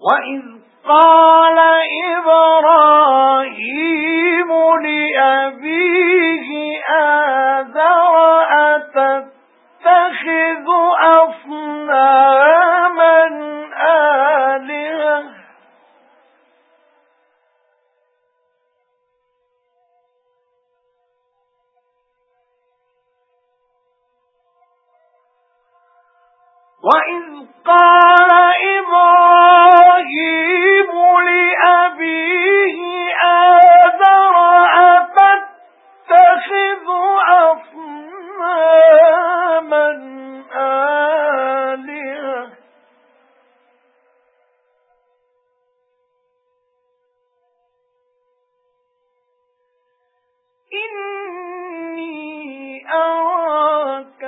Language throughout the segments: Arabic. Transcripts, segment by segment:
وَإِذْ قَالَ إِبْرَاهِيمُ لِأَبِيهِ آذَرَ أَتَتَّخِذُ أَصْنَامًا آلِهَةً وَإِذْ قَالَ إِبْرَاهِيمُ لِأَبِيهِ أَصْنَامًا آلِهَةً. إِنِّي أَرَاكَ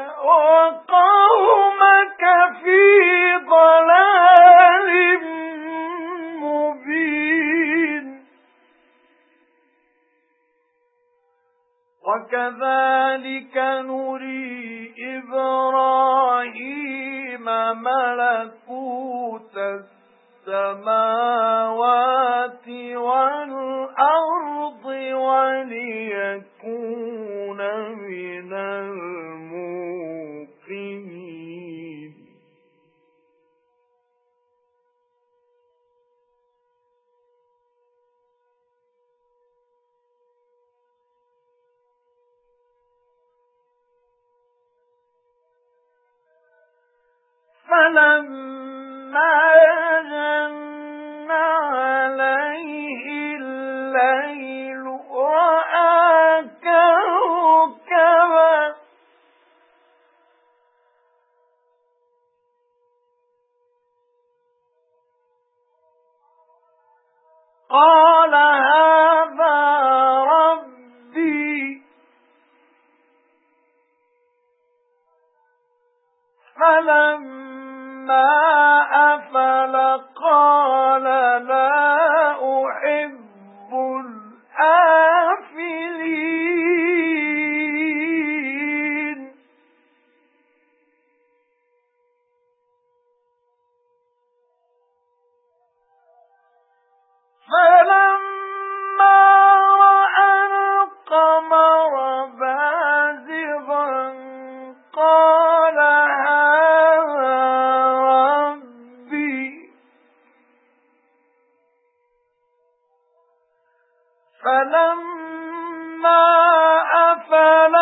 وَكَذَلِكَ نُرِي إِبْرَاهِيمَ مَلَكُوتَ السَّمَاوَاتِ وَالْأَرْضِ. فَلَمَّا جَنَّ عَلَيْهِ اللَّيْلُ رَأَى كَوْكَبًا قَالَ هَذَا رَبِّي فَلَمَّا أَفَلَ قَالَ فَلَمَّا أَفَلَ